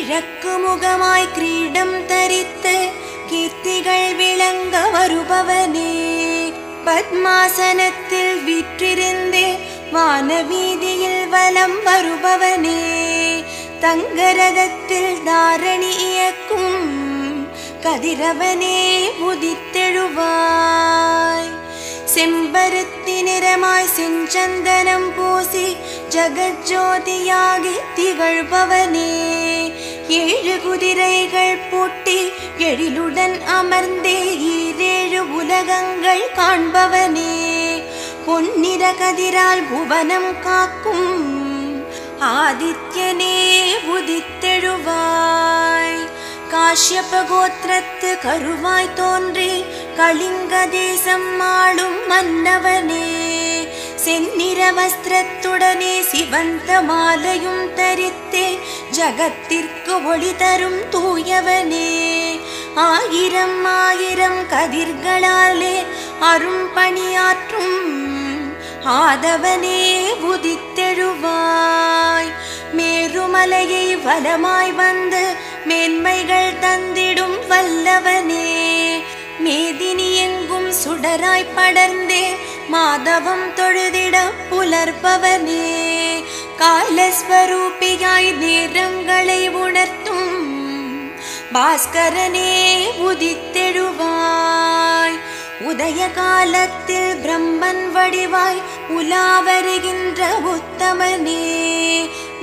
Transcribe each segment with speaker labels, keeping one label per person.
Speaker 1: கிழக்கு முகமாய் கிரீடம் தரித்து கீர்த்திகள் விளங்க வருபவனே பத்மாசனத்தில் விற்றிருந்தே வானவீதியில் வலம் வருபவனே தங்கரதத்தில் தாரணி இயக்கும் கதிரவனே உதித்தெழுவாய் செம்பருத்தி நிறமாய் செஞ்சந்தனம் பூசி ஜகஜோதியாகி திகழ்பவனே ஏழு குதிரைகள் பூட்டி எழிலுடன் அமர்ந்தே ஈரேழு உலகங்கள் காண்பவனே. பொன்னிற கதிரால் புவனம் காக்கும் ஆதித்யனே உதித்தெழுவாய். காஷ்யப கோத்திரத்து கருவாய் தோன்றி கலிங்க தேசம் ஆளும் மன்னவனே. செந்நிற வஸ்திரத்துடனே சிவந்த மாலையும் தரித்தே ஜகத்திற்கு ஒளி தரும் தூயவனே. ஆயிரம் ஆயிரம் கதிர்களாலே அரும் பணியாற்றும் ஆதவனே உதித்தெழுவாய். மேருமலையை வலமாய் வந்து மேன்மைகள் தந்திடும் வல்லவனே. மேதினி எங்கும் சுடராய் படர்ந்தே மாதவம் தொழுதிட புலர்பவனே. காலஸ்வரூபியாய் நேரங்களை உணர்த்தும் பாஸ்கரனே உதித்தெழுவாய். உதய காலத்தில் பிரம்மன் வடிவாய் உலா வருகின்ற உத்தமனே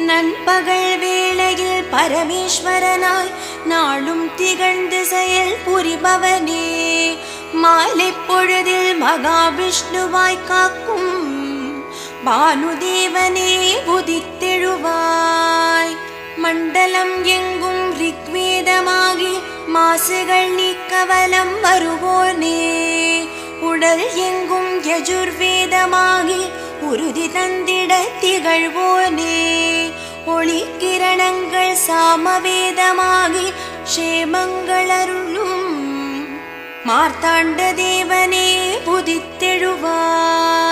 Speaker 1: நண்பகல் வேளையில் பரமேஸ்வரனாய் நாளும் திகழ்ந்து செயல் புரிபவனே மாலை பொழுதில் மகாவிஷ்ணுவாய் காக்கும் பானுதேவனே உதித்தெழுவாய். மண்டலம் எங்கும் ரிக்வேதமாகி மாசுகள் நீக்கவலம் வருவோனே. உடல் எங்கும் யஜுர்வேதமாகி உறுதி தந்திட திகழ்வோனே. ஒளி கிரணங்கள் சாமவேதமாகி க்ஷேமங்கள் அருளும். மார்த்தாண்ட தேவனே புதித்தெழுவாய்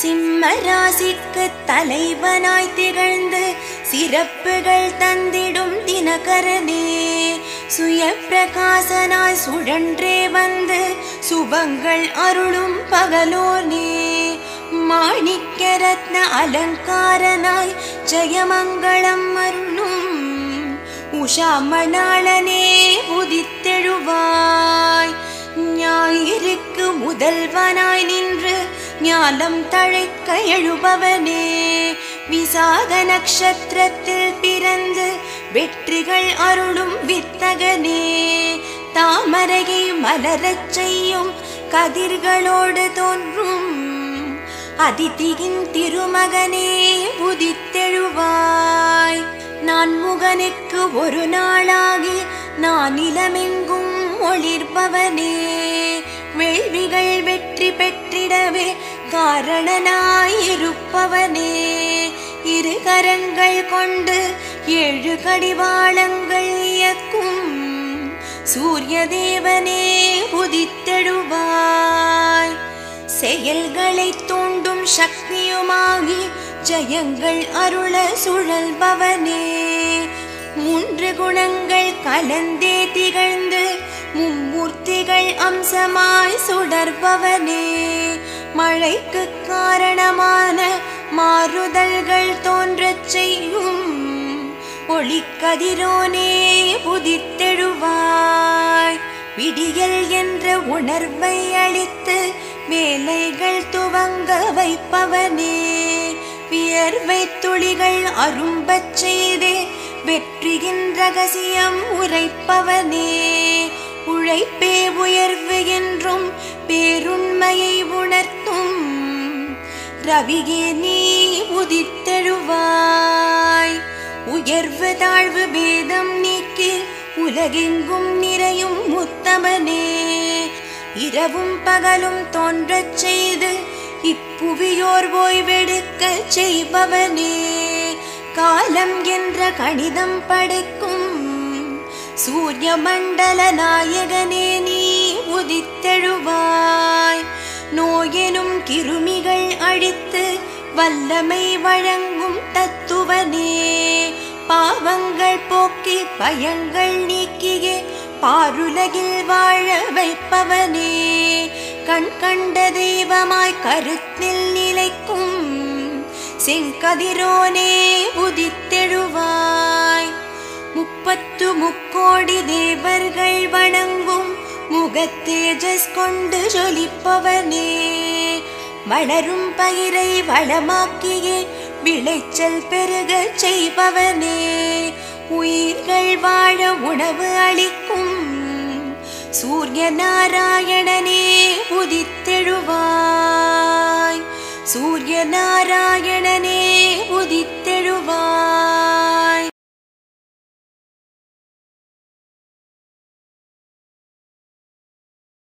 Speaker 1: சிம்ம ராசிக்கு தலைவனாய் திகழ்ந்து சிறப்புகள் தந்திடும் தினகரனே. சுய பிரகாசனாய் சுழன்றே வந்து சுபங்கள் அருளும் பகலோனே. மாணிக்க ரத்ன அலங்காரனாய் ஜெயமங்களம் அருளும். உஷா மணாளனே உதித்தெழுவாய். ஞாயிறுக்கு முதல்வனாய் நின்று ஞானம் தழைக்க எழுபவனே. விசாக நட்சத்திரத்தில் பிறந்து வெற்றிகள் அருளும் வித்தகனே. தாமரையை மலரச் செய்யும் கதிர்களோடு தோன்றும் அதிதியின் திருமகனே உதித்தெழுவாய். நான் முகனுக்கு ஒரு நாளாகி நான் இளமெங்கும் ஒளிர்பவனே. வேள்விகள் வெற்றி பெற்றிடவே காரணனாயிருப்பவனே இரு கரங்கள் கொண்டு ஏழு கடிவாளங்கள் இயக்கும். சூரிய தேவனே உதித்தெழுவாய். செயல்களை தூண்டும் சக்தியுமாகி ஜயங்கள் அருள சுழல்பவனே. மூன்று குணங்கள் கலந்தே திகழ்ந்து மும்மூர்த்திகள் சுடர்பவனே மழைக்கு காரணமான மாறுதல்கள் தோன்றச் செய்யும் ஒளிக்கதிரோனே உதித்தெழுவாய் விடியல் என்ற உணர்வை அளித்து வேலைகள் துவங்க வைப்பவனே வியர்வை துளிகள் அரும்பச் செய்தே வெற்றியின் ரகசியம் உரைப்பவனே உழைப்பே உயர்வு என்றும் பேருண்மையை உணர்த்தும். ரவியே நீ உதித்தெழுவாய் உயர்வு தாழ்வு பேதம் நீக்கி உலகெங்கும் நிறையும் முத்தமனே இரவும் பகலும் தோன்றச் செய்து இப்புவியோர் ஓய்வெடுக்கச் செய்பவனே. காலம் என்ற கணிதம் படைக்கும் சூரிய மண்டல நாயகனே நீ உதித்தெழுவாய். நோயெனும் கிருமிகள் அழித்து வல்லமை வழங்கும் தத்துவனே. பாவங்கள் போக்கி பயங்கள் நீக்கியே பாருலகில் வாழ வைப்பவனே. கண் கண்ட தெய்வமாய் கருத்தில் நிலைக்கும் செங்கதிரோனே உதித்தெழுவாய். பத்து முக்கோடி தேவர்கள் வணங்கும் முகத்தேஜஸ் கொண்டு ஜொலிப்பவனே. வளரும் பயிரை வளமாக்கியே விளைச்சல் பெருக செய்பவனே. உயிர்கள் வாழ உணவு அளிக்கும் சூரிய நாராயணனே உதித்தெழுவாய். சூரிய நாராயணனே உதித்தெழுவாய்.